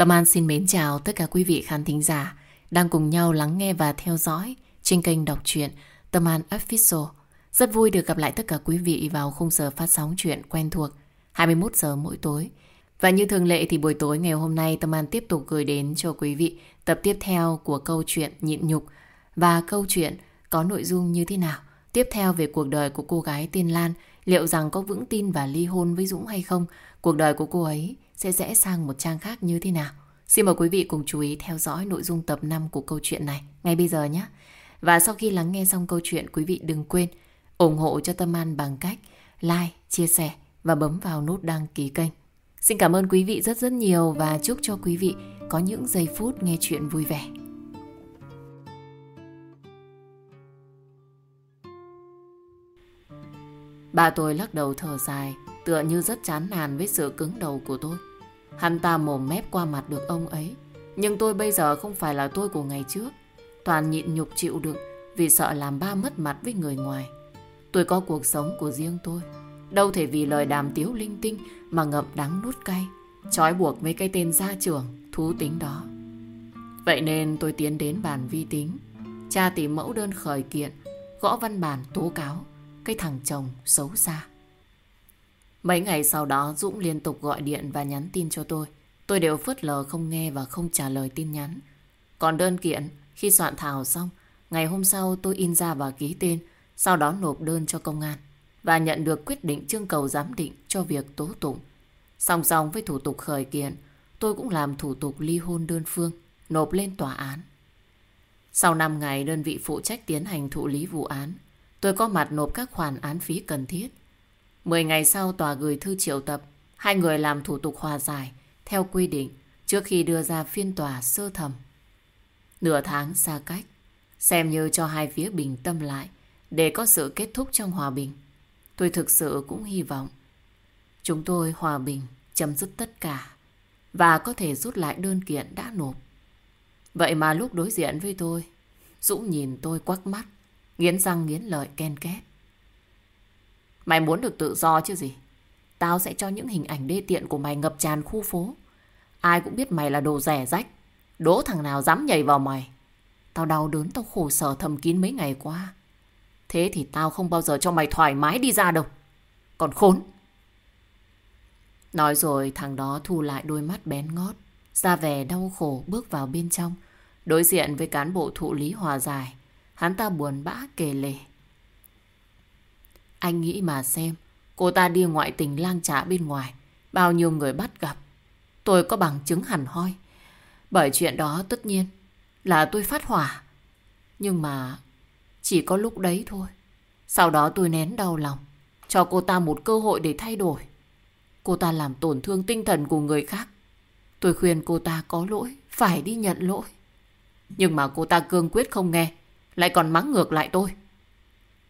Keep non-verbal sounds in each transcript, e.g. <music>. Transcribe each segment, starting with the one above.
Tâm An xin mến chào tất cả quý vị khán thính giả đang cùng nhau lắng nghe và theo dõi trên kênh đọc truyện Tâm An Official. Rất vui được gặp lại tất cả quý vị vào khung giờ phát sóng chuyện quen thuộc 21 giờ mỗi tối. Và như thường lệ thì buổi tối ngày hôm nay Tâm An tiếp tục gửi đến cho quý vị tập tiếp theo của câu chuyện nhịn nhục và câu chuyện có nội dung như thế nào. Tiếp theo về cuộc đời của cô gái tên Lan, liệu rằng có vững tin và ly hôn với Dũng hay không? Cuộc đời của cô ấy sẽ rẽ sang một trang khác như thế nào? Xin mời quý vị cùng chú ý theo dõi nội dung tập 5 của câu chuyện này ngay bây giờ nhé. Và sau khi lắng nghe xong câu chuyện, quý vị đừng quên ủng hộ cho Tâm An bằng cách like, chia sẻ và bấm vào nút đăng ký kênh. Xin cảm ơn quý vị rất rất nhiều và chúc cho quý vị có những giây phút nghe chuyện vui vẻ. Bà tôi lắc đầu thở dài, tựa như rất chán nản với sự cứng đầu của tôi. Hắn ta mồm mép qua mặt được ông ấy. Nhưng tôi bây giờ không phải là tôi của ngày trước. Toàn nhịn nhục chịu đựng vì sợ làm ba mất mặt với người ngoài. Tôi có cuộc sống của riêng tôi. Đâu thể vì lời đàm tiếu linh tinh mà ngậm đắng nuốt cay. Trói buộc với cái tên gia trưởng, thú tính đó. Vậy nên tôi tiến đến bàn vi tính. Cha tìm mẫu đơn khởi kiện, gõ văn bản tố cáo cái thằng chồng xấu xa. Mấy ngày sau đó Dũng liên tục gọi điện và nhắn tin cho tôi. Tôi đều phớt lờ không nghe và không trả lời tin nhắn. Còn đơn kiện, khi soạn thảo xong, ngày hôm sau tôi in ra và ký tên, sau đó nộp đơn cho công an và nhận được quyết định trưng cầu giám định cho việc tố tụng. Song song với thủ tục khởi kiện, tôi cũng làm thủ tục ly hôn đơn phương, nộp lên tòa án. Sau 5 ngày đơn vị phụ trách tiến hành thụ lý vụ án, tôi có mặt nộp các khoản án phí cần thiết. 10 ngày sau tòa gửi thư triệu tập, hai người làm thủ tục hòa giải theo quy định trước khi đưa ra phiên tòa sơ thẩm. Nửa tháng xa cách, xem như cho hai phía bình tâm lại để có sự kết thúc trong hòa bình. Tôi thực sự cũng hy vọng chúng tôi hòa bình, chấm dứt tất cả và có thể rút lại đơn kiện đã nộp. Vậy mà lúc đối diện với tôi, Dũng nhìn tôi quắc mắt, nghiến răng nghiến lợi ken két. Mày muốn được tự do chứ gì? Tao sẽ cho những hình ảnh đê tiện của mày ngập tràn khu phố. Ai cũng biết mày là đồ rẻ rách. Đố thằng nào dám nhảy vào mày. Tao đau đớn, tao khổ sở thầm kín mấy ngày qua. Thế thì tao không bao giờ cho mày thoải mái đi ra đâu. Còn khốn. Nói rồi thằng đó thu lại đôi mắt bén ngót. Ra vẻ đau khổ bước vào bên trong. Đối diện với cán bộ thụ lý hòa giải. Hắn ta buồn bã kề lể. Anh nghĩ mà xem, cô ta đi ngoại tình lang trả bên ngoài, bao nhiêu người bắt gặp. Tôi có bằng chứng hẳn hoi. Bởi chuyện đó tất nhiên là tôi phát hỏa. Nhưng mà chỉ có lúc đấy thôi. Sau đó tôi nén đau lòng, cho cô ta một cơ hội để thay đổi. Cô ta làm tổn thương tinh thần của người khác. Tôi khuyên cô ta có lỗi, phải đi nhận lỗi. Nhưng mà cô ta cương quyết không nghe, lại còn mắng ngược lại tôi.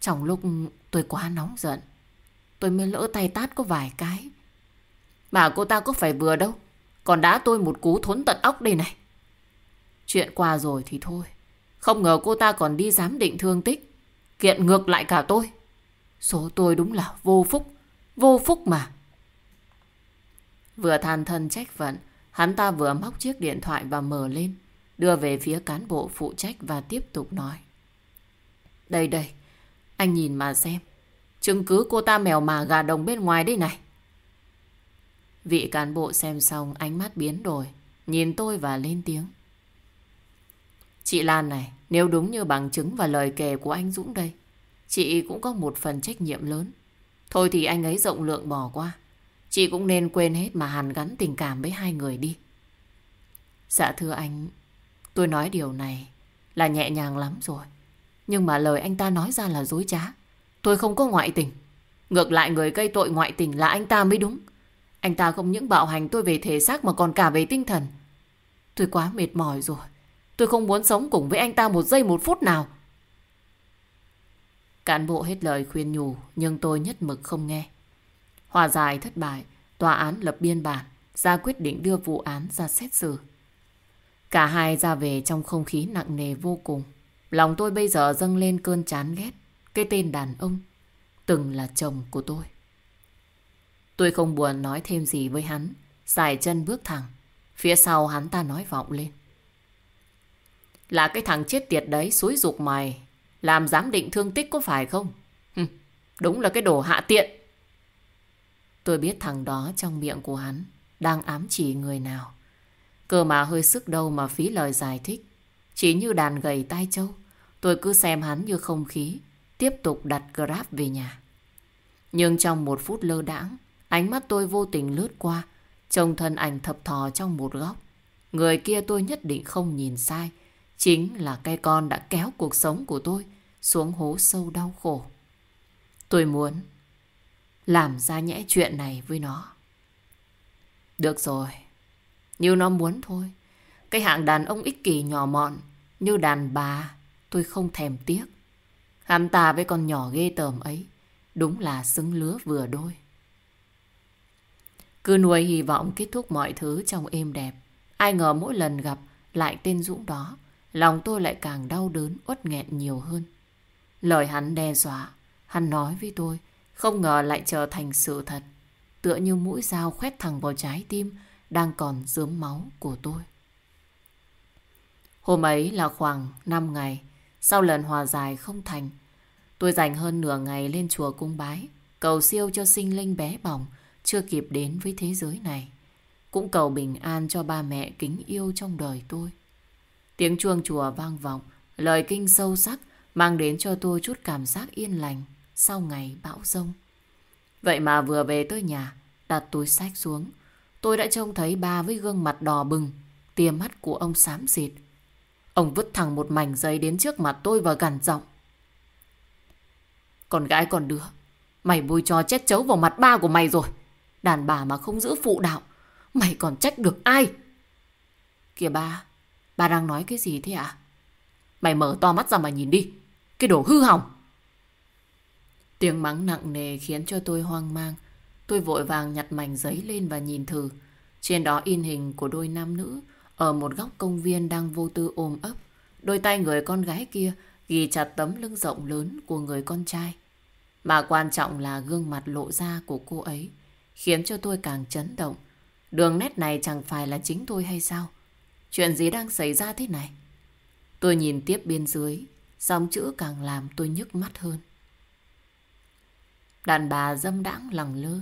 Trong lúc tôi quá nóng giận, tôi mới lỡ tay tát có vài cái. Mà cô ta có phải vừa đâu, còn đã tôi một cú thốn tận óc đây này. Chuyện qua rồi thì thôi. Không ngờ cô ta còn đi giám định thương tích. Kiện ngược lại cả tôi. Số tôi đúng là vô phúc. Vô phúc mà. Vừa than thân trách vận, hắn ta vừa móc chiếc điện thoại và mở lên. Đưa về phía cán bộ phụ trách và tiếp tục nói. Đây đây, anh nhìn mà xem. Chứng cứ cô ta mèo mà gà đồng bên ngoài đây này. Vị cán bộ xem xong ánh mắt biến đổi. Nhìn tôi và lên tiếng. Chị Lan này, nếu đúng như bằng chứng và lời kể của anh Dũng đây, chị cũng có một phần trách nhiệm lớn. Thôi thì anh ấy rộng lượng bỏ qua. Chị cũng nên quên hết mà hàn gắn tình cảm với hai người đi. Dạ thưa anh, tôi nói điều này là nhẹ nhàng lắm rồi. Nhưng mà lời anh ta nói ra là dối trá. Tôi không có ngoại tình. Ngược lại người gây tội ngoại tình là anh ta mới đúng. Anh ta không những bạo hành tôi về thể xác mà còn cả về tinh thần. Tôi quá mệt mỏi rồi. Tôi không muốn sống cùng với anh ta một giây một phút nào. Cán bộ hết lời khuyên nhủ nhưng tôi nhất mực không nghe. Hòa giải thất bại, tòa án lập biên bản, ra quyết định đưa vụ án ra xét xử. Cả hai ra về trong không khí nặng nề vô cùng. Lòng tôi bây giờ dâng lên cơn chán ghét cái tên đàn ông từng là chồng của tôi. Tôi không buồn nói thêm gì với hắn, xài chân bước thẳng. Phía sau hắn ta nói vọng lên. Là cái thằng chết tiệt đấy xúi dục mày. Làm giám định thương tích có phải không? đúng là cái đồ hạ tiện. Tôi biết thằng đó trong miệng của hắn đang ám chỉ người nào. Cơ mà hơi sức đâu mà phí lời giải thích. Chỉ như đàn gầy tai trâu. Tôi cứ xem hắn như không khí. Tiếp tục đặt Grab về nhà. Nhưng trong một phút lơ đãng, ánh mắt tôi vô tình lướt qua, trông thân ảnh thập thò trong một góc. Người kia tôi nhất định không nhìn sai, chính là cây con đã kéo cuộc sống của tôi xuống hố sâu đau khổ. Tôi muốn làm ra nhẽ chuyện này với nó. Được rồi, như nó muốn thôi. Cái hạng đàn ông ích kỷ nhỏ mọn như đàn bà tôi không thèm tiếc. Hắn ta với con nhỏ ghê tởm ấy Đúng là xứng lứa vừa đôi. Cứ nuôi hy vọng kết thúc mọi thứ trong êm đẹp. Ai ngờ mỗi lần gặp lại tên Dũng đó, lòng tôi lại càng đau đớn, uất nghẹn nhiều hơn. Lời hắn đe dọa, hắn nói với tôi, không ngờ lại trở thành sự thật. Tựa như mũi dao khoét thẳng vào trái tim đang còn dướm máu của tôi. Hôm ấy là khoảng 5 ngày, sau lần hòa giải không thành, Tôi dành hơn nửa ngày lên chùa cung bái, cầu siêu cho sinh linh bé bỏng, chưa kịp đến với thế giới này. Cũng cầu bình an cho ba mẹ kính yêu trong đời tôi. Tiếng chuông chùa vang vọng, lời kinh sâu sắc mang đến cho tôi chút cảm giác yên lành sau ngày bão rông. Vậy mà vừa về tới nhà, đặt túi sách xuống, tôi đã trông thấy ba với gương mặt đỏ bừng, tia mắt của ông xám xịt. Ông vứt thẳng một mảnh giấy đến trước mặt tôi và gằn giọng. Con gái còn đứa, Mày bôi cho chết chấu vào mặt ba của mày rồi. Đàn bà mà không giữ phụ đạo, Mày còn trách được ai? Kìa ba Ba đang nói cái gì thế ạ? À? Mày mở to mắt ra mà nhìn đi, Cái đồ hư hỏng. Tiếng mắng nặng nề khiến cho tôi hoang mang. Tôi vội vàng nhặt mảnh giấy lên và nhìn thử. Trên đó in hình của đôi nam nữ ở một góc công viên đang vô tư ôm ấp Đôi tay người con gái kia Ghi chặt tấm lưng rộng lớn của người con trai mà quan trọng là gương mặt lộ ra của cô ấy khiến cho tôi càng chấn động. Đường nét này chẳng phải là chính tôi hay sao? Chuyện gì đang xảy ra thế này? Tôi nhìn tiếp bên dưới, dòng chữ càng làm tôi nhức mắt hơn. Đàn bà dâm đãng lẳng lơ,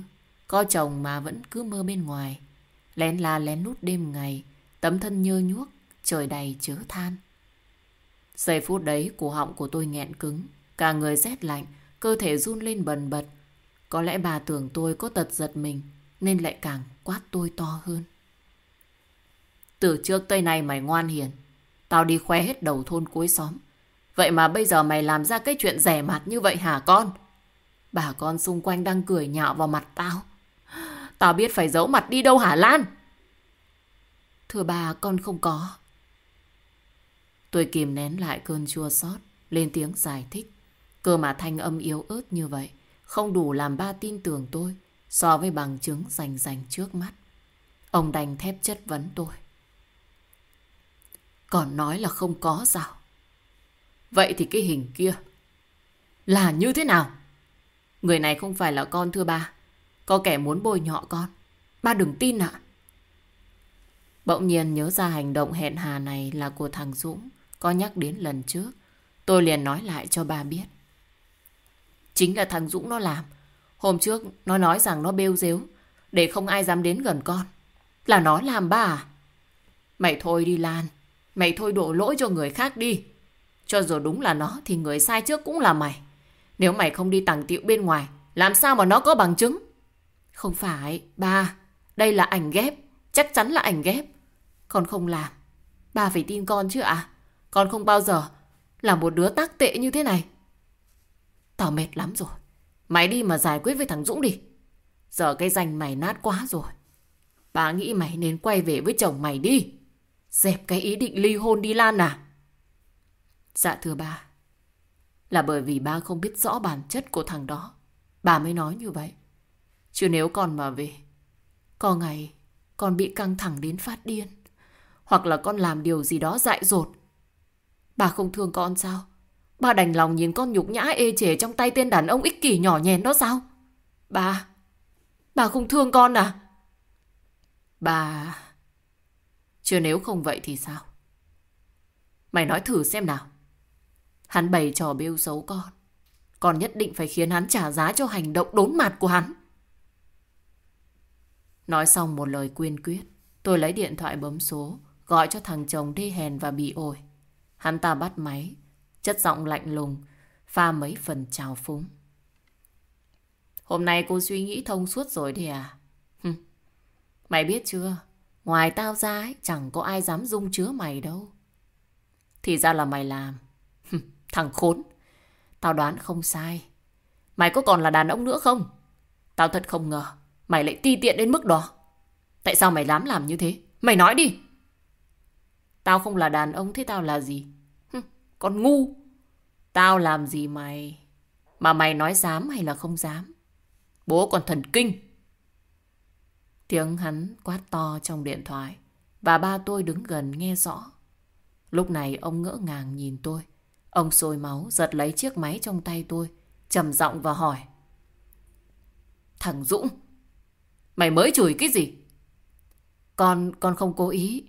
có chồng mà vẫn cứ mơ bên ngoài. Lén la lén lút đêm ngày, tấm thân nhơ nhuốc, trời đầy chớ than. Giây phút đấy, cổ họng của tôi nghẹn cứng, cả người rét lạnh, Cơ thể run lên bần bật. Có lẽ bà tưởng tôi có tật giật mình nên lại càng quát tôi to hơn. Từ trước tới nay mày ngoan hiền. Tao đi khoe hết đầu thôn cuối xóm. Vậy mà bây giờ mày làm ra cái chuyện rẻ mặt như vậy hả con? Bà con xung quanh đang cười nhạo vào mặt tao. Tao biết phải giấu mặt đi đâu hả Lan? Thưa bà, con không có. Tôi kìm nén lại cơn chua xót, lên tiếng giải thích. Cơ mà thanh âm yếu ớt như vậy không đủ làm ba tin tưởng tôi so với bằng chứng rành rành trước mắt. Ông đành thép chất vấn tôi. Còn nói là không có sao? Vậy thì cái hình kia là như thế nào? Người này không phải là con thưa ba. Có kẻ muốn bôi nhọ con. Ba đừng tin ạ. Bỗng nhiên nhớ ra hành động hẹn hà này là của thằng Dũng. Có nhắc đến lần trước. Tôi liền nói lại cho ba biết. Chính là thằng Dũng nó làm. Hôm trước nó nói rằng nó bêu dếu để không ai dám đến gần con. Là nó làm ba à? Mày thôi đi Lan. Mày thôi đổ lỗi cho người khác đi. Cho dù đúng là nó thì người sai trước cũng là mày. Nếu mày không đi tặng tiệu bên ngoài, làm sao mà nó có bằng chứng? Không phải, ba. Đây là ảnh ghép. Chắc chắn là ảnh ghép. Con không làm. Ba phải tin con chứ ạ. À? Con không bao giờ là một đứa tác tệ như thế này. Tao mệt lắm rồi. Mày đi mà giải quyết với thằng Dũng đi. Giờ cái danh mày nát quá rồi. Bà nghĩ mày nên quay về với chồng mày đi. Dẹp cái ý định ly hôn đi Lan à. Dạ thưa ba. Là bởi vì ba không biết rõ bản chất của thằng đó. Bà mới nói như vậy. Chứ nếu con mà về. Có ngày con bị căng thẳng đến phát điên. Hoặc là con làm điều gì đó dại dột. Bà không thương con sao? Bà đành lòng nhìn con nhục nhã ê chề trong tay tên đàn ông ích kỷ nhỏ nhèn đó sao? Bà, bà không thương con à? Bà, Chứ nếu không vậy thì sao? Mày nói thử xem nào. Hắn bày trò bêu xấu con. Con nhất định phải khiến hắn trả giá cho hành động đốn mặt của hắn. Nói xong một lời quyên quyết, tôi lấy điện thoại bấm số, gọi cho thằng chồng đi hèn và bị ổi. Hắn ta bắt máy, chất giọng lạnh lùng, pha mấy phần trào phúng. Hôm nay cô suy nghĩ thông suốt rồi đi à? Mày biết chưa, ngoài tao ra ấy, chẳng có ai dám dung chứa mày đâu. Thì ra là mày làm. Thằng khốn, tao đoán không sai. Mày có còn là đàn ông nữa không? Tao thật không ngờ, mày lại ti tiện đến mức đó. Tại sao mày dám làm như thế? Mày nói đi. Tao không là đàn ông, thế tao là gì? Con ngu. Tao làm gì mày? Mà mày nói dám hay là không dám? Bố còn thần kinh. Tiếng hắn quát to trong điện thoại và ba tôi đứng gần nghe rõ. Lúc này ông ngỡ ngàng nhìn tôi. Ông sôi máu giật lấy chiếc máy trong tay tôi, trầm giọng và hỏi Thằng Dũng, Mày mới chửi cái gì Con con không cố ý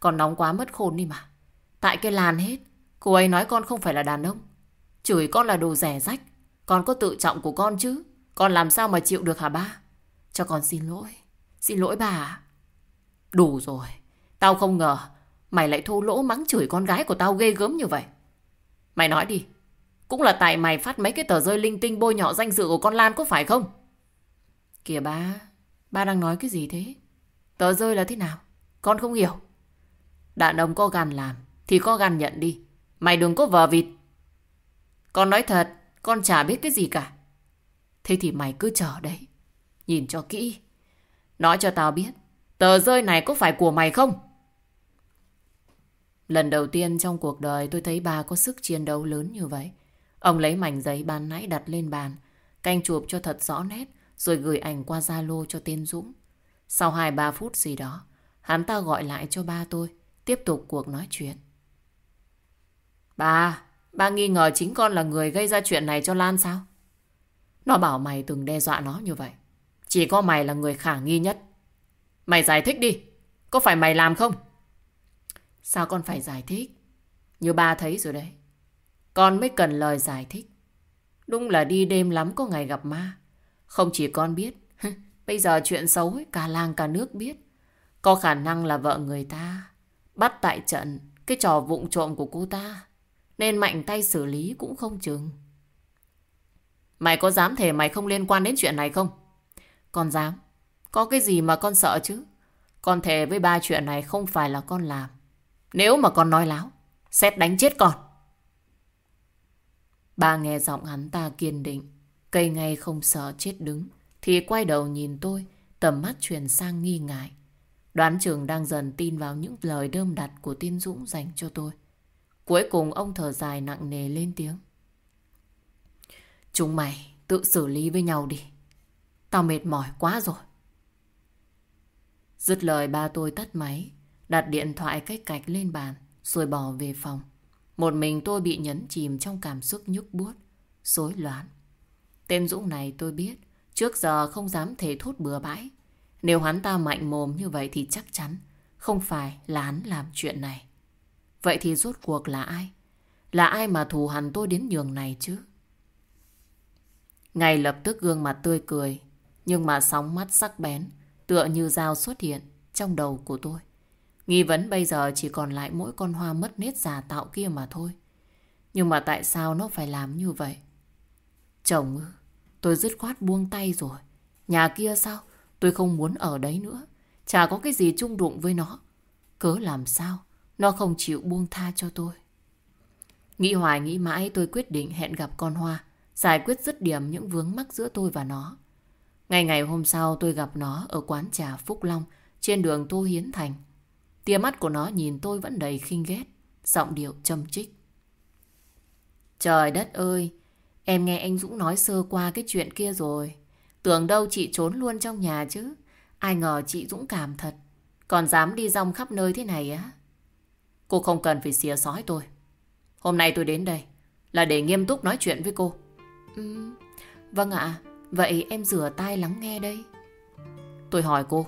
còn nóng quá mất khôn đi mà. Tại cái làn hết, Cô ấy nói con không phải là đàn ông. Chửi con là đồ rẻ rách. Con có tự trọng của con chứ? Con làm sao mà chịu được hả ba? Cho con xin lỗi. Xin lỗi bà Đủ rồi. Tao không ngờ Mày lại thô lỗ mắng chửi con gái của tao ghê gớm như vậy. Mày nói đi. Cũng là tại mày phát mấy cái tờ rơi linh tinh bôi nhọ danh dự của con Lan có phải không? Kìa ba. Ba đang nói cái gì thế? Tờ rơi là thế nào? Con không hiểu. Đàn ông có gan làm Thì có gan nhận đi. Mày đừng có vờ vịt. Con nói thật Con chả biết cái gì cả. Thế thì mày cứ chờ đấy. Nhìn cho kỹ. Nói cho tao biết Tờ rơi này có phải của mày không? Lần đầu tiên trong cuộc đời tôi thấy bà có sức chiến đấu lớn như vậy. Ông lấy mảnh giấy ban nãy đặt lên bàn, canh chụp cho thật rõ nét, rồi gửi ảnh qua Zalo cho tên Dũng. Sau 2-3 phút gì đó, hắn ta gọi lại cho ba tôi, tiếp tục cuộc nói chuyện. Ba, ba nghi ngờ chính con là người gây ra chuyện này cho Lan sao? Nó bảo mày từng đe dọa nó như vậy. Chỉ có mày là người khả nghi nhất. Mày giải thích đi, có phải mày làm không? Sao con phải giải thích? Như ba thấy rồi đấy. Con mới cần lời giải thích. Đúng là đi đêm lắm có ngày gặp ma. Không chỉ con biết. <laughs> Bây giờ chuyện xấu ấy, cả làng cả nước biết. Có khả năng là vợ người ta. Bắt tại trận cái trò vụng trộm của cô ta. Nên mạnh tay xử lý cũng không chừng. Mày có dám thề mày không liên quan đến chuyện này không? Con dám. Có cái gì mà con sợ chứ? Con thề với ba chuyện này không phải là con làm. Nếu mà con nói láo, xét đánh chết con. Ba nghe giọng hắn ta kiên định, cây ngay không sợ chết đứng, thì quay đầu nhìn tôi, tầm mắt chuyển sang nghi ngại. Đoán trường đang dần tin vào những lời đơm đặt của tiên Dũng dành cho tôi. Cuối cùng ông thở dài nặng nề lên tiếng. Chúng mày tự xử lý với nhau đi. Tao mệt mỏi quá rồi. Dứt lời ba tôi tắt máy, đặt điện thoại cách cạch lên bàn, rồi bỏ về phòng. Một mình tôi bị nhấn chìm trong cảm xúc nhức buốt, rối loạn. Tên Dũng này tôi biết, trước giờ không dám thể thốt bừa bãi. Nếu hắn ta mạnh mồm như vậy thì chắc chắn không phải là hắn làm chuyện này. Vậy thì rốt cuộc là ai? Là ai mà thù hằn tôi đến nhường này chứ? Ngay lập tức gương mặt tươi cười, nhưng mà sóng mắt sắc bén, tựa như dao xuất hiện trong đầu của tôi. Nghi vấn bây giờ chỉ còn lại mỗi con hoa mất nết giả tạo kia mà thôi. Nhưng mà tại sao nó phải làm như vậy? Chồng ư, tôi dứt khoát buông tay rồi. Nhà kia sao? Tôi không muốn ở đấy nữa. Chả có cái gì chung đụng với nó. Cớ làm sao? Nó không chịu buông tha cho tôi. Nghĩ hoài nghĩ mãi tôi quyết định hẹn gặp con Hoa. Giải quyết dứt điểm những vướng mắc giữa tôi và nó. Ngày ngày hôm sau tôi gặp nó ở quán trà Phúc Long trên đường Tô Hiến Thành. Tia mắt của nó nhìn tôi vẫn đầy khinh ghét, giọng điệu châm trích. Trời đất ơi, em nghe anh Dũng nói sơ qua cái chuyện kia rồi. Tưởng đâu chị trốn luôn trong nhà chứ. Ai ngờ chị Dũng cảm thật. Còn dám đi rong khắp nơi thế này á. Cô không cần phải xìa sói tôi. Hôm nay tôi đến đây là để nghiêm túc nói chuyện với cô. Ừ, vâng ạ, vậy em rửa tay lắng nghe đây. Tôi hỏi cô,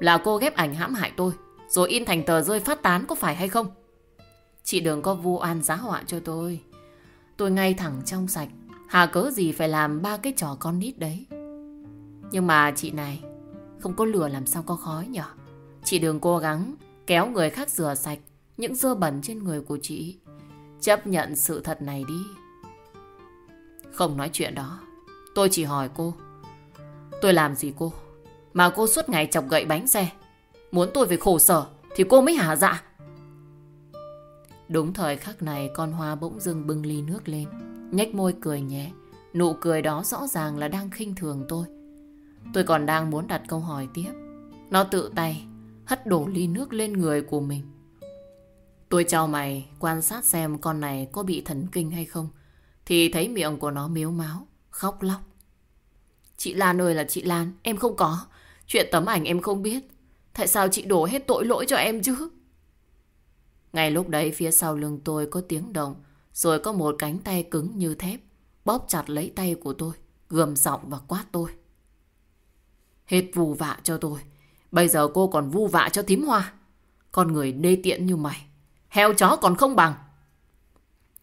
là cô ghép ảnh hãm hại tôi rồi in thành tờ rơi phát tán có phải hay không? Chị đừng có vu oan giá họa cho tôi. Tôi ngay thẳng trong sạch, hà cớ gì phải làm ba cái trò con nít đấy. Nhưng mà chị này, không có lửa làm sao có khói nhở? Chị đừng cố gắng kéo người khác rửa sạch những dơ bẩn trên người của chị. Chấp nhận sự thật này đi. Không nói chuyện đó. Tôi chỉ hỏi cô. Tôi làm gì cô? Mà cô suốt ngày chọc gậy bánh xe. Muốn tôi phải khổ sở thì cô mới hả dạ. Đúng thời khắc này con Hoa bỗng dưng bưng ly nước lên. nhếch môi cười nhẹ. Nụ cười đó rõ ràng là đang khinh thường tôi. Tôi còn đang muốn đặt câu hỏi tiếp. Nó tự tay hất đổ ly nước lên người của mình. Tôi chào mày quan sát xem con này có bị thần kinh hay không. Thì thấy miệng của nó miếu máu, khóc lóc. Chị Lan ơi là chị Lan, em không có. Chuyện tấm ảnh em không biết. Tại sao chị đổ hết tội lỗi cho em chứ? Ngay lúc đấy phía sau lưng tôi có tiếng động, rồi có một cánh tay cứng như thép, bóp chặt lấy tay của tôi, gầm giọng và quát tôi. Hết vu vạ cho tôi. Bây giờ cô còn vu vạ cho thím hoa. Con người đê tiện như mày. Heo chó còn không bằng.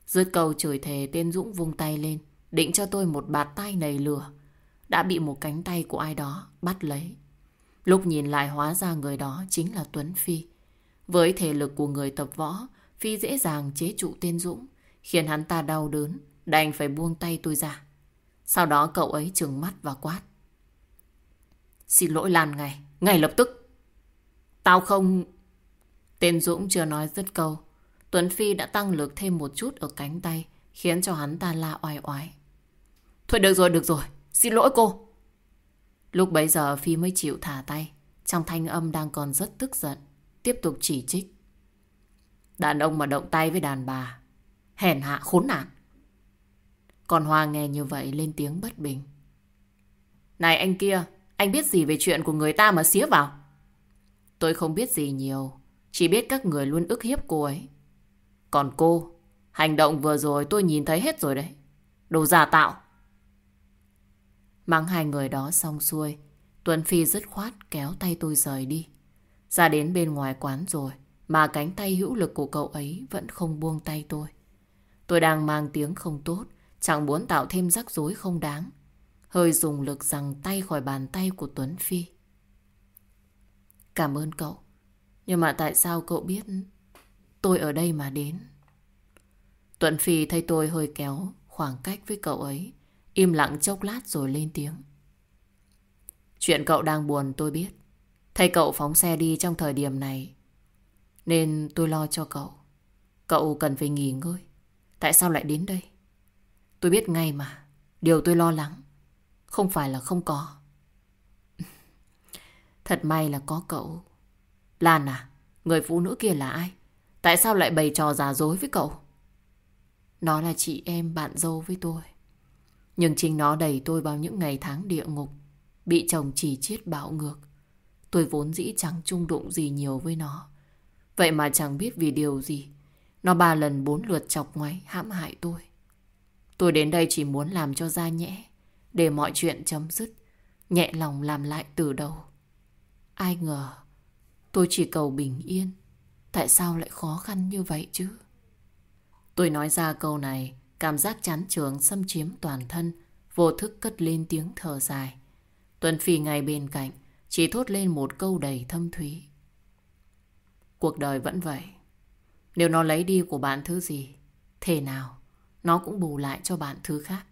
Dứt câu chửi thề tên Dũng vung tay lên. Định cho tôi một bạt tay nầy lửa. Đã bị một cánh tay của ai đó bắt lấy. Lúc nhìn lại hóa ra người đó chính là Tuấn Phi. Với thể lực của người tập võ, Phi dễ dàng chế trụ tên Dũng, khiến hắn ta đau đớn, đành phải buông tay tôi ra. Sau đó cậu ấy trừng mắt và quát. Xin lỗi Lan ngay, ngay lập tức. Tao không... Tên Dũng chưa nói dứt câu. Tuấn Phi đã tăng lực thêm một chút ở cánh tay, khiến cho hắn ta la oai oái. Thôi được rồi, được rồi, xin lỗi cô. Lúc bấy giờ Phi mới chịu thả tay, trong thanh âm đang còn rất tức giận, tiếp tục chỉ trích. Đàn ông mà động tay với đàn bà, hèn hạ khốn nạn. Còn Hoa nghe như vậy lên tiếng bất bình. Này anh kia, anh biết gì về chuyện của người ta mà xía vào? Tôi không biết gì nhiều. Chỉ biết các người luôn ức hiếp cô ấy. Còn cô, hành động vừa rồi tôi nhìn thấy hết rồi đấy. Đồ giả tạo. mang hai người đó xong xuôi, Tuấn Phi dứt khoát kéo tay tôi rời đi. Ra đến bên ngoài quán rồi, mà cánh tay hữu lực của cậu ấy vẫn không buông tay tôi. Tôi đang mang tiếng không tốt, chẳng muốn tạo thêm rắc rối không đáng hơi dùng lực rằng tay khỏi bàn tay của Tuấn Phi. Cảm ơn cậu. Nhưng mà tại sao cậu biết tôi ở đây mà đến? Tuấn Phi thấy tôi hơi kéo khoảng cách với cậu ấy. Im lặng chốc lát rồi lên tiếng. Chuyện cậu đang buồn tôi biết. Thấy cậu phóng xe đi trong thời điểm này. Nên tôi lo cho cậu. Cậu cần phải nghỉ ngơi. Tại sao lại đến đây? Tôi biết ngay mà. Điều tôi lo lắng không phải là không có. Thật may là có cậu. Lan à, người phụ nữ kia là ai? Tại sao lại bày trò giả dối với cậu? Nó là chị em bạn dâu với tôi. Nhưng chính nó đẩy tôi vào những ngày tháng địa ngục. Bị chồng chỉ chiết bạo ngược. Tôi vốn dĩ chẳng chung đụng gì nhiều với nó. Vậy mà chẳng biết vì điều gì. Nó ba lần bốn lượt chọc ngoáy hãm hại tôi. Tôi đến đây chỉ muốn làm cho ra nhẽ để mọi chuyện chấm dứt, nhẹ lòng làm lại từ đầu. Ai ngờ, tôi chỉ cầu bình yên, tại sao lại khó khăn như vậy chứ? Tôi nói ra câu này, cảm giác chán trường xâm chiếm toàn thân, vô thức cất lên tiếng thở dài. Tuần Phi ngay bên cạnh, chỉ thốt lên một câu đầy thâm thúy. Cuộc đời vẫn vậy. Nếu nó lấy đi của bạn thứ gì, thế nào, nó cũng bù lại cho bạn thứ khác.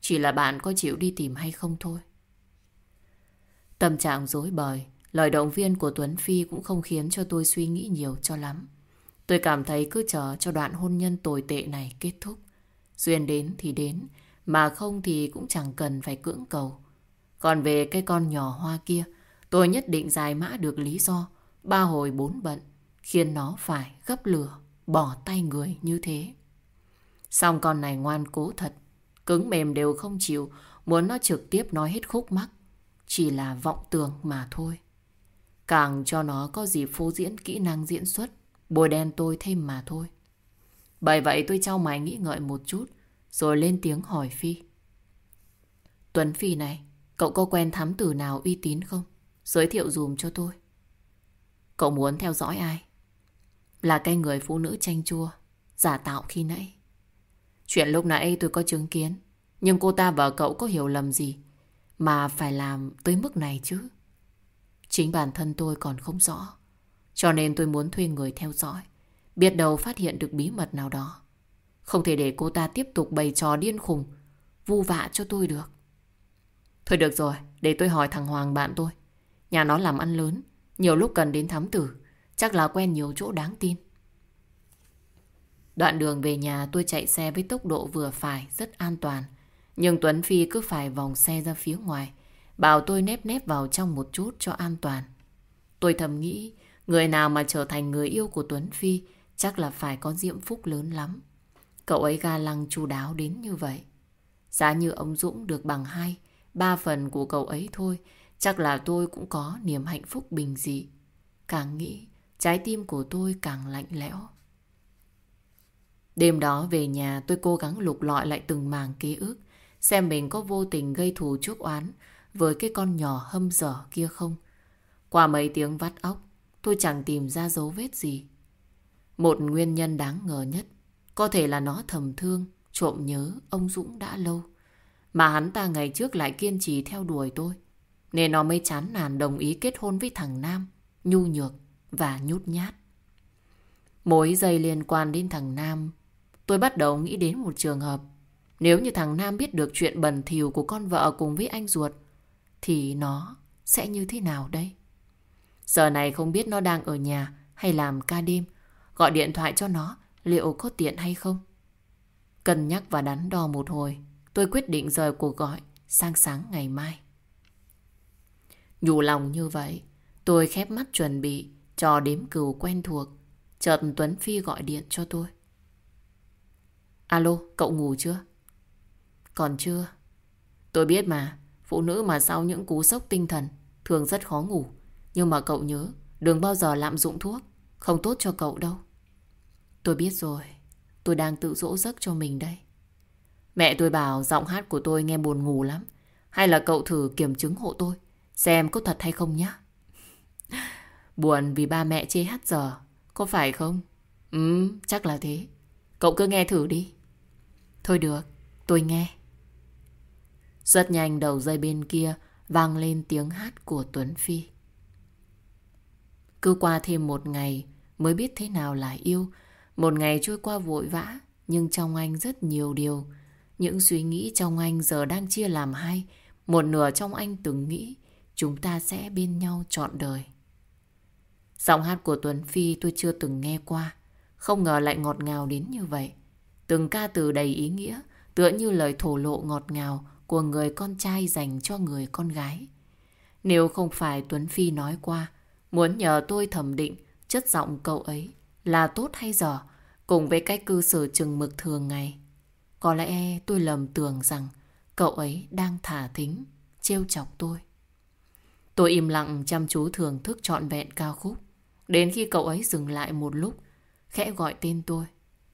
Chỉ là bạn có chịu đi tìm hay không thôi. Tâm trạng dối bời, lời động viên của Tuấn Phi cũng không khiến cho tôi suy nghĩ nhiều cho lắm. Tôi cảm thấy cứ chờ cho đoạn hôn nhân tồi tệ này kết thúc. Duyên đến thì đến, mà không thì cũng chẳng cần phải cưỡng cầu. Còn về cái con nhỏ hoa kia, tôi nhất định giải mã được lý do ba hồi bốn bận, khiến nó phải gấp lửa, bỏ tay người như thế. Xong con này ngoan cố thật, Cứng mềm đều không chịu, muốn nó trực tiếp nói hết khúc mắc. Chỉ là vọng tưởng mà thôi. Càng cho nó có gì phô diễn kỹ năng diễn xuất, bôi đen tôi thêm mà thôi. Bởi vậy tôi trao mày nghĩ ngợi một chút, rồi lên tiếng hỏi Phi. Tuấn Phi này, cậu có quen thám tử nào uy tín không? Giới thiệu dùm cho tôi. Cậu muốn theo dõi ai? Là cái người phụ nữ chanh chua, giả tạo khi nãy. Chuyện lúc nãy tôi có chứng kiến, nhưng cô ta và cậu có hiểu lầm gì mà phải làm tới mức này chứ? Chính bản thân tôi còn không rõ. Cho nên tôi muốn thuê người theo dõi. Biết đâu phát hiện được bí mật nào đó. Không thể để cô ta tiếp tục bày trò điên khùng, vu vạ cho tôi được. Thôi được rồi, để tôi hỏi thằng Hoàng bạn tôi. Nhà nó làm ăn lớn, nhiều lúc cần đến thám tử. Chắc là quen nhiều chỗ đáng tin. Đoạn đường về nhà tôi chạy xe với tốc độ vừa phải, rất an toàn. Nhưng Tuấn Phi cứ phải vòng xe ra phía ngoài. Bảo tôi nép nép vào trong một chút cho an toàn. Tôi thầm nghĩ, người nào mà trở thành người yêu của Tuấn Phi chắc là phải có diễm phúc lớn lắm. Cậu ấy ga lăng chu đáo đến như vậy. Giá như ông Dũng được bằng hai, ba phần của cậu ấy thôi, chắc là tôi cũng có niềm hạnh phúc bình dị. Càng nghĩ, trái tim của tôi càng lạnh lẽo. Đêm đó về nhà tôi cố gắng lục lọi lại từng màng ký ức, xem mình có vô tình gây thù chuốc oán với cái con nhỏ hâm dở kia không. Qua mấy tiếng vắt óc, tôi chẳng tìm ra dấu vết gì. Một nguyên nhân đáng ngờ nhất, có thể là nó thầm thương, trộm nhớ ông Dũng đã lâu. Mà hắn ta ngày trước lại kiên trì theo đuổi tôi. Nên nó mới chán nản đồng ý kết hôn với thằng Nam, nhu nhược và nhút nhát. Mối dây liên quan đến thằng Nam, tôi bắt đầu nghĩ đến một trường hợp. Nếu như thằng Nam biết được chuyện bẩn thỉu của con vợ cùng với anh ruột, thì nó sẽ như thế nào đây? Giờ này không biết nó đang ở nhà hay làm ca đêm. Gọi điện thoại cho nó liệu có tiện hay không? Cân nhắc và đắn đo một hồi, tôi quyết định rời cuộc gọi sang sáng ngày mai. Nhủ lòng như vậy, tôi khép mắt chuẩn bị cho đếm cừu quen thuộc. Chợt Tuấn Phi gọi điện cho tôi. Alo, cậu ngủ chưa? Còn chưa. Tôi biết mà, phụ nữ mà sau những cú sốc tinh thần thường rất khó ngủ. Nhưng mà cậu nhớ, đừng bao giờ lạm dụng thuốc, không tốt cho cậu đâu. Tôi biết rồi, tôi đang tự dỗ giấc cho mình đây. Mẹ tôi bảo giọng hát của tôi nghe buồn ngủ lắm. Hay là cậu thử kiểm chứng hộ tôi, xem có thật hay không nhá. <laughs> Buồn vì ba mẹ chê hát giờ, có phải không? Ừ, chắc là thế. Cậu cứ nghe thử đi. Thôi được, tôi nghe. Rất nhanh đầu dây bên kia vang lên tiếng hát của Tuấn Phi. Cứ qua thêm một ngày mới biết thế nào là yêu. Một ngày trôi qua vội vã, nhưng trong anh rất nhiều điều. Những suy nghĩ trong anh giờ đang chia làm hai. Một nửa trong anh từng nghĩ chúng ta sẽ bên nhau trọn đời. Giọng hát của Tuấn Phi tôi chưa từng nghe qua. Không ngờ lại ngọt ngào đến như vậy. Từng ca từ đầy ý nghĩa, tựa như lời thổ lộ ngọt ngào của người con trai dành cho người con gái. Nếu không phải Tuấn Phi nói qua, muốn nhờ tôi thẩm định chất giọng cậu ấy là tốt hay dở, cùng với cách cư xử chừng mực thường ngày. Có lẽ tôi lầm tưởng rằng cậu ấy đang thả thính, trêu chọc tôi. Tôi im lặng chăm chú thưởng thức trọn vẹn ca khúc. Đến khi cậu ấy dừng lại một lúc, khẽ gọi tên tôi.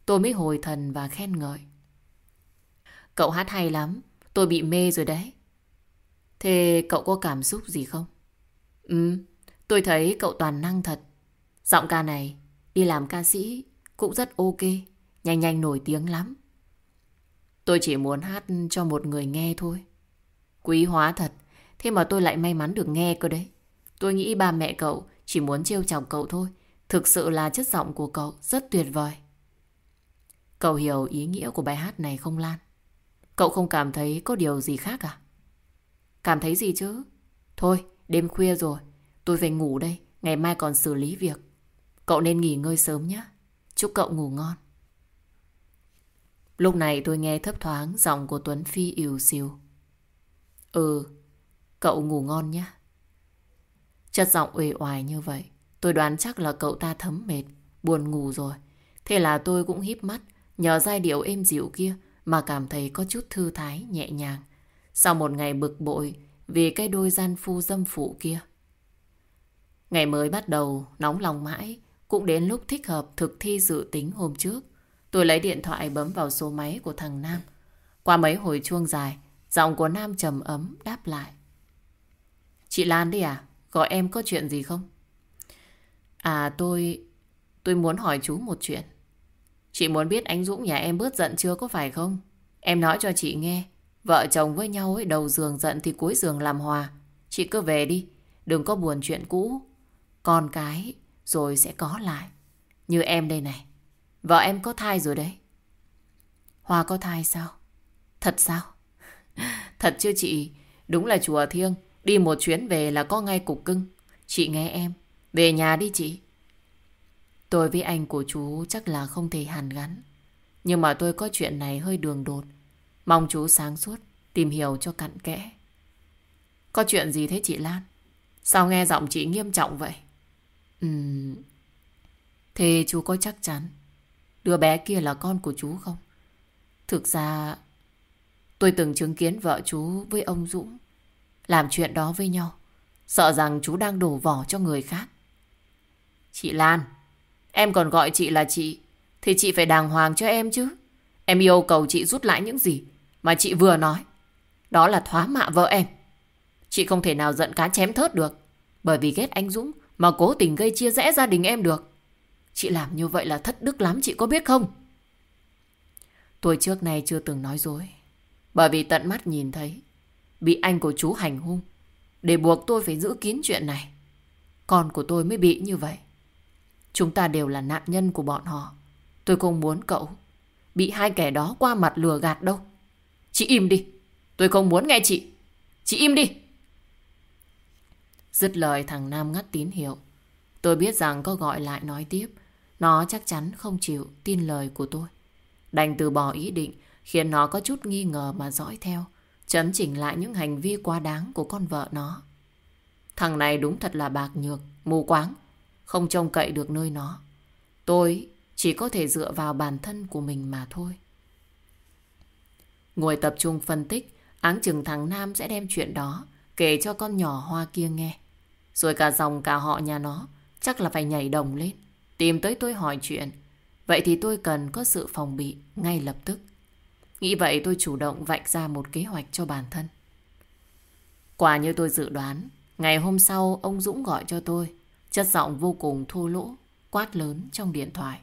Tôi mới hồi thần và khen ngợi. Cậu hát hay lắm, tôi bị mê rồi đấy. Thế cậu có cảm xúc gì không? Ừ, tôi thấy cậu toàn năng thật. Giọng ca này, đi làm ca sĩ cũng rất ok, nhanh nhanh nổi tiếng lắm. Tôi chỉ muốn hát cho một người nghe thôi. Quý hóa thật, thế mà tôi lại may mắn được nghe cơ đấy. Tôi nghĩ ba mẹ cậu chỉ muốn trêu chọc cậu thôi. Thực sự là chất giọng của cậu rất tuyệt vời. Cậu hiểu ý nghĩa của bài hát này không Lan? Cậu không cảm thấy có điều gì khác à? Cảm thấy gì chứ? Thôi, đêm khuya rồi. Tôi phải ngủ đây. Ngày mai còn xử lý việc. Cậu nên nghỉ ngơi sớm nhé. Chúc cậu ngủ ngon. Lúc này tôi nghe thấp thoáng giọng của Tuấn Phi yếu xìu. Ừ, cậu ngủ ngon nhé. Chất giọng uể oải như vậy, tôi đoán chắc là cậu ta thấm mệt, buồn ngủ rồi. Thế là tôi cũng híp mắt, nhờ giai điệu êm dịu kia mà cảm thấy có chút thư thái, nhẹ nhàng. Sau một ngày bực bội vì cái đôi gian phu dâm phụ kia. Ngày mới bắt đầu, nóng lòng mãi, cũng đến lúc thích hợp thực thi dự tính hôm trước. Tôi lấy điện thoại bấm vào số máy của thằng Nam. Qua mấy hồi chuông dài, giọng của Nam trầm ấm đáp lại. Chị Lan đi à? Gọi em có chuyện gì không? À tôi... Tôi muốn hỏi chú một chuyện. Chị muốn biết anh Dũng nhà em bớt giận chưa có phải không? Em nói cho chị nghe. Vợ chồng với nhau ấy, đầu giường giận thì cuối giường làm hòa. Chị cứ về đi. Đừng có buồn chuyện cũ. Con cái, rồi sẽ có lại. Như em đây này. Vợ em có thai rồi đấy. Hoa có thai sao? Thật sao? <laughs> Thật chứ chị? Đúng là chùa thiêng. Đi một chuyến về là có ngay cục cưng. Chị nghe em. Về nhà đi chị. Tôi với anh của chú chắc là không thể hàn gắn. Nhưng mà tôi có chuyện này hơi đường đột. Mong chú sáng suốt, tìm hiểu cho cặn kẽ. Có chuyện gì thế chị Lan? Sao nghe giọng chị nghiêm trọng vậy? Ừm... Thế chú có chắc chắn đứa bé kia là con của chú không? Thực ra tôi từng chứng kiến vợ chú với ông Dũng làm chuyện đó với nhau. Sợ rằng chú đang đổ vỏ cho người khác. Chị Lan, em còn gọi chị là chị, thì chị phải đàng hoàng cho em chứ. Em yêu cầu chị rút lại những gì mà chị vừa nói. Đó là thoá mạ vợ em. Chị không thể nào giận cá chém thớt được. Bởi vì ghét anh Dũng mà cố tình gây chia rẽ gia đình em được. Chị làm như vậy là thất đức lắm chị có biết không? Tôi trước này chưa từng nói dối. Bởi vì tận mắt nhìn thấy bị anh của chú hành hung để buộc tôi phải giữ kín chuyện này. Con của tôi mới bị như vậy. Chúng ta đều là nạn nhân của bọn họ. Tôi không muốn cậu bị hai kẻ đó qua mặt lừa gạt đâu. Chị im đi. Tôi không muốn nghe chị. Chị im đi. Dứt lời thằng Nam ngắt tín hiệu. Tôi biết rằng có gọi lại nói tiếp. Nó chắc chắn không chịu tin lời của tôi. Đành từ bỏ ý định khiến nó có chút nghi ngờ mà dõi theo. Chấn chỉnh lại những hành vi quá đáng của con vợ nó. Thằng này đúng thật là bạc nhược, mù quáng. Không trông cậy được nơi nó. Tôi chỉ có thể dựa vào bản thân của mình mà thôi. Ngồi tập trung phân tích, áng chừng thằng Nam sẽ đem chuyện đó kể cho con nhỏ hoa kia nghe. Rồi cả dòng cả họ nhà nó chắc là phải nhảy đồng lên, tìm tới tôi hỏi chuyện. Vậy thì tôi cần có sự phòng bị ngay lập tức. Nghĩ vậy tôi chủ động vạch ra một kế hoạch cho bản thân. Quả như tôi dự đoán, ngày hôm sau ông Dũng gọi cho tôi, chất giọng vô cùng thô lỗ, quát lớn trong điện thoại.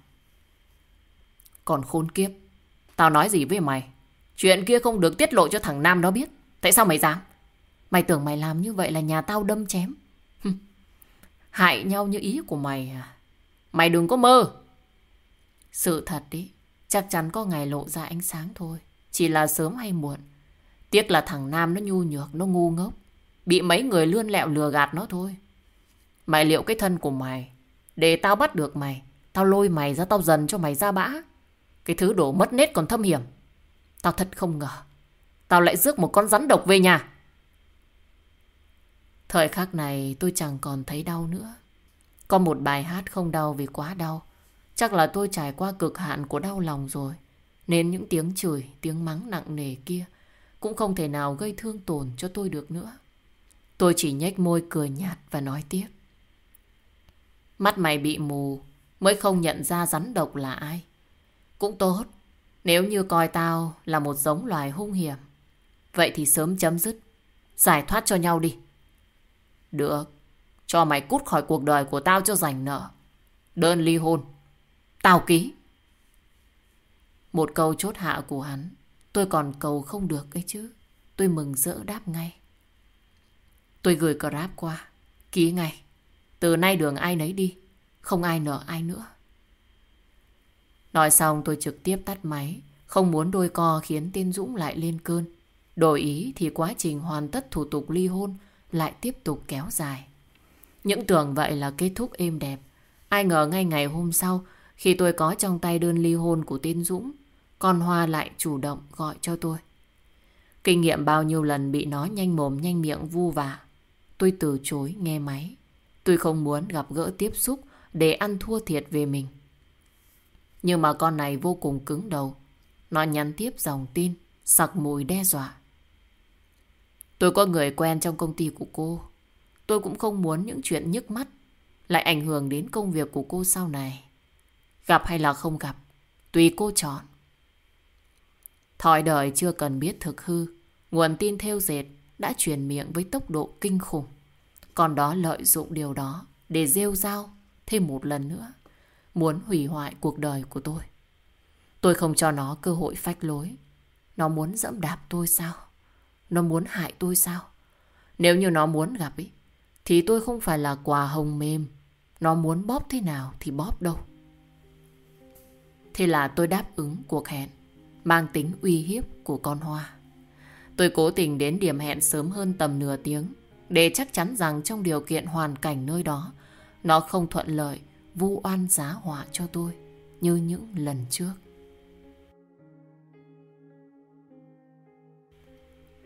Còn khốn kiếp, tao nói gì với mày? Chuyện kia không được tiết lộ cho thằng Nam đó biết. Tại sao mày dám? Mày tưởng mày làm như vậy là nhà tao đâm chém. Hại nhau như ý của mày à? Mày đừng có mơ. Sự thật đi, chắc chắn có ngày lộ ra ánh sáng thôi. Chỉ là sớm hay muộn. Tiếc là thằng Nam nó nhu nhược, nó ngu ngốc. Bị mấy người lươn lẹo lừa gạt nó thôi. Mày liệu cái thân của mày, để tao bắt được mày, tao lôi mày ra tao dần cho mày ra bã. Cái thứ đổ mất nết còn thâm hiểm. Tao thật không ngờ. Tao lại rước một con rắn độc về nhà. Thời khắc này tôi chẳng còn thấy đau nữa. Có một bài hát không đau vì quá đau. Chắc là tôi trải qua cực hạn của đau lòng rồi. Nên những tiếng chửi, tiếng mắng nặng nề kia cũng không thể nào gây thương tổn cho tôi được nữa. Tôi chỉ nhếch môi cười nhạt và nói tiếp. Mắt mày bị mù mới không nhận ra rắn độc là ai. Cũng tốt, nếu như coi tao là một giống loài hung hiểm. Vậy thì sớm chấm dứt, giải thoát cho nhau đi. Được, cho mày cút khỏi cuộc đời của tao cho rảnh nợ. Đơn ly hôn, tao ký. Một câu chốt hạ của hắn, tôi còn cầu không được ấy chứ. Tôi mừng rỡ đáp ngay. Tôi gửi Grab qua, ký ngay. Từ nay đường ai nấy đi, không ai nợ ai nữa. Nói xong tôi trực tiếp tắt máy, không muốn đôi co khiến tên Dũng lại lên cơn. Đổi ý thì quá trình hoàn tất thủ tục ly hôn lại tiếp tục kéo dài. Những tưởng vậy là kết thúc êm đẹp. Ai ngờ ngay ngày hôm sau, khi tôi có trong tay đơn ly hôn của tên Dũng, con Hoa lại chủ động gọi cho tôi. Kinh nghiệm bao nhiêu lần bị nó nhanh mồm nhanh miệng vu vả. Tôi từ chối nghe máy. Tôi không muốn gặp gỡ tiếp xúc để ăn thua thiệt về mình. Nhưng mà con này vô cùng cứng đầu. Nó nhắn tiếp dòng tin, sặc mùi đe dọa. Tôi có người quen trong công ty của cô. Tôi cũng không muốn những chuyện nhức mắt lại ảnh hưởng đến công việc của cô sau này. Gặp hay là không gặp, tùy cô chọn. Thói đời chưa cần biết thực hư, nguồn tin theo dệt đã truyền miệng với tốc độ kinh khủng. Còn đó lợi dụng điều đó để rêu rao, thêm một lần nữa. Muốn hủy hoại cuộc đời của tôi. Tôi không cho nó cơ hội phách lối. Nó muốn dẫm đạp tôi sao? Nó muốn hại tôi sao? Nếu như nó muốn gặp ý, thì tôi không phải là quà hồng mềm. Nó muốn bóp thế nào thì bóp đâu. Thế là tôi đáp ứng cuộc hẹn, mang tính uy hiếp của con hoa. Tôi cố tình đến điểm hẹn sớm hơn tầm nửa tiếng, để chắc chắn rằng trong điều kiện hoàn cảnh nơi đó, nó không thuận lợi, vu oan giá họa cho tôi như những lần trước.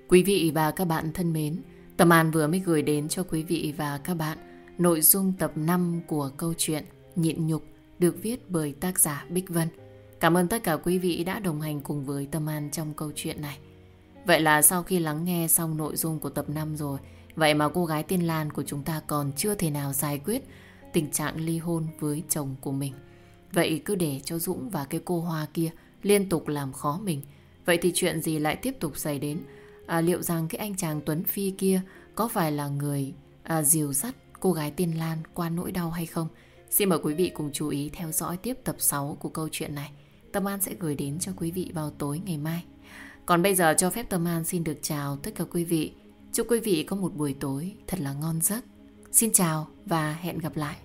Quý vị và các bạn thân mến, Tâm An vừa mới gửi đến cho quý vị và các bạn nội dung tập 5 của câu chuyện Nhịn Nhục được viết bởi tác giả Bích Vân. Cảm ơn tất cả quý vị đã đồng hành cùng với Tâm An trong câu chuyện này. Vậy là sau khi lắng nghe xong nội dung của tập 5 rồi, vậy mà cô gái tiên Lan của chúng ta còn chưa thể nào giải quyết tình trạng ly hôn với chồng của mình. Vậy cứ để cho Dũng và cái cô Hoa kia liên tục làm khó mình. Vậy thì chuyện gì lại tiếp tục xảy đến? À, liệu rằng cái anh chàng Tuấn Phi kia có phải là người à, dìu dắt cô gái tiên Lan qua nỗi đau hay không? Xin mời quý vị cùng chú ý theo dõi tiếp tập 6 của câu chuyện này. Tâm An sẽ gửi đến cho quý vị vào tối ngày mai. Còn bây giờ cho phép Tâm An xin được chào tất cả quý vị. Chúc quý vị có một buổi tối thật là ngon giấc. Xin chào và hẹn gặp lại.